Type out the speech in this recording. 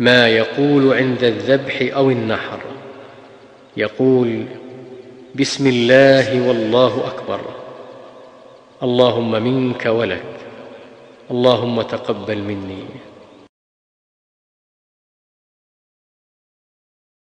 ما يقول عند الذبح أو النحر. يقول بسم الله والله أكبر. اللهم منك ولك. اللهم تقبل مني.